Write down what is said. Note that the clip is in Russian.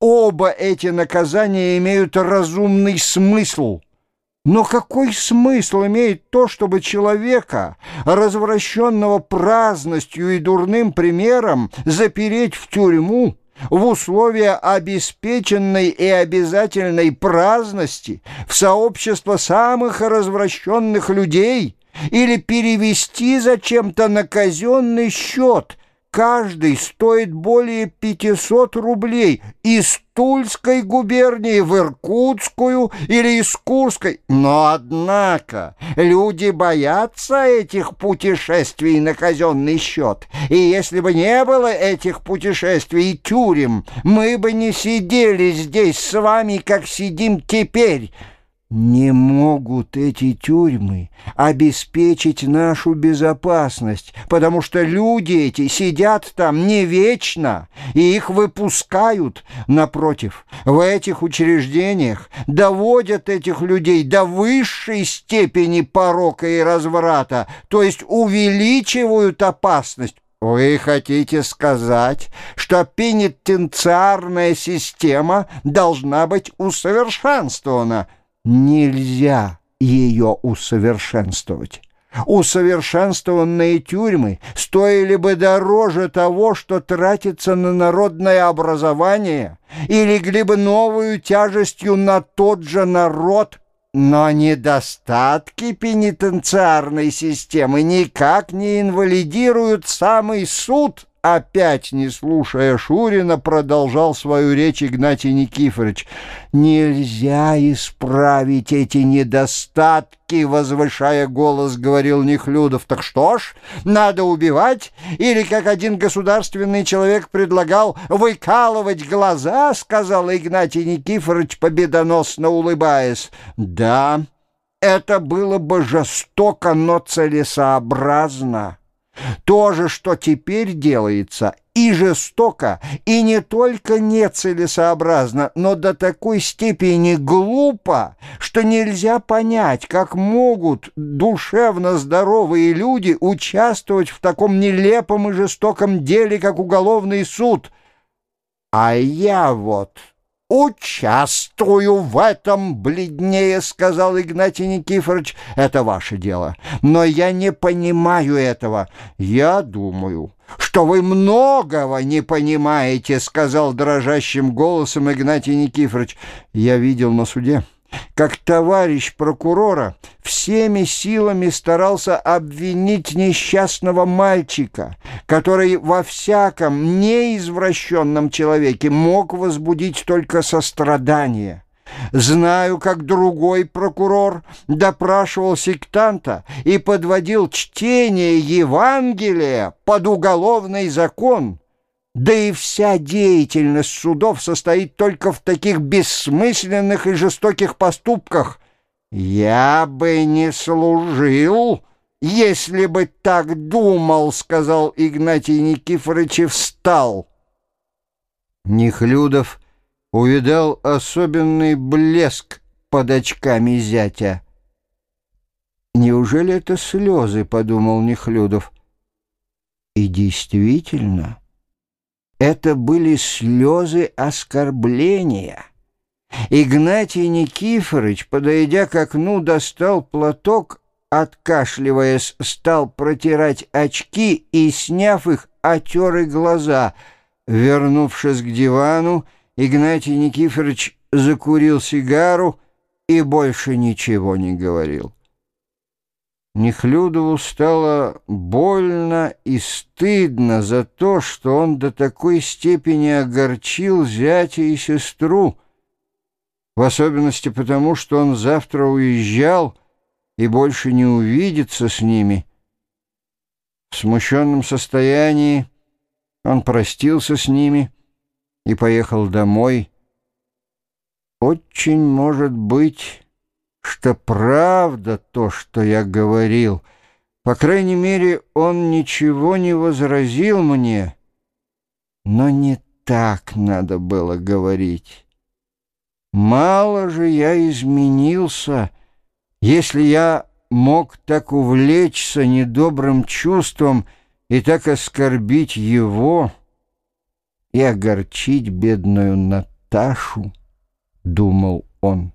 Оба эти наказания имеют разумный смысл. Но какой смысл имеет то, чтобы человека, развращенного праздностью и дурным примером, запереть в тюрьму в условия обеспеченной и обязательной праздности, в сообщество самых развращенных людей или перевести зачем-то на казенный счет – каждый стоит более 500 рублей из Тульской губернии в Иркутскую или из Курской. Но, однако, люди боятся этих путешествий на казенный счет. И если бы не было этих путешествий и тюрем, мы бы не сидели здесь с вами, как сидим теперь». Не могут эти тюрьмы обеспечить нашу безопасность, потому что люди эти сидят там не вечно, и их выпускают. Напротив, в этих учреждениях доводят этих людей до высшей степени порока и разврата, то есть увеличивают опасность. Вы хотите сказать, что пенитенциарная система должна быть усовершенствована – Нельзя ее усовершенствовать. Усовершенствованные тюрьмы стоили бы дороже того, что тратится на народное образование, и легли бы новую тяжестью на тот же народ, но недостатки пенитенциарной системы никак не инвалидируют самый суд – Опять, не слушая Шурина, продолжал свою речь Игнатий Никифорович. «Нельзя исправить эти недостатки», — возвышая голос, говорил Нехлюдов. «Так что ж, надо убивать? Или, как один государственный человек предлагал, выкалывать глаза?» — сказал Игнатий Никифорович, победоносно улыбаясь. «Да, это было бы жестоко, но целесообразно». То же, что теперь делается, и жестоко, и не только нецелесообразно, но до такой степени глупо, что нельзя понять, как могут душевно здоровые люди участвовать в таком нелепом и жестоком деле, как уголовный суд. А я вот... «Участвую в этом, бледнее», — сказал Игнатий Никифорович. «Это ваше дело. Но я не понимаю этого. Я думаю, что вы многого не понимаете», — сказал дрожащим голосом Игнатий Никифорович. «Я видел на суде» как товарищ прокурора, всеми силами старался обвинить несчастного мальчика, который во всяком неизвращенном человеке мог возбудить только сострадание. Знаю, как другой прокурор допрашивал сектанта и подводил чтение Евангелия под уголовный закон – да и вся деятельность судов состоит только в таких бессмысленных и жестоких поступках. Я бы не служил, если бы так думал, сказал Игнатий Никифорович и встал. Нехлюдов увидал особенный блеск под очками зятя. «Неужели это слезы?» — подумал Нехлюдов. И действительно... Это были слезы оскорбления. Игнатий Никифорович, подойдя к окну, достал платок, откашливаясь, стал протирать очки и, сняв их, отер и глаза. Вернувшись к дивану, Игнатий Никифорович закурил сигару и больше ничего не говорил. Нехлюдову стало больно и стыдно за то, что он до такой степени огорчил зятя и сестру, в особенности потому, что он завтра уезжал и больше не увидится с ними. В смущенном состоянии он простился с ними и поехал домой. Очень может быть что правда то, что я говорил. По крайней мере, он ничего не возразил мне. Но не так надо было говорить. Мало же я изменился, если я мог так увлечься недобрым чувством и так оскорбить его и огорчить бедную. Наташу, думал он.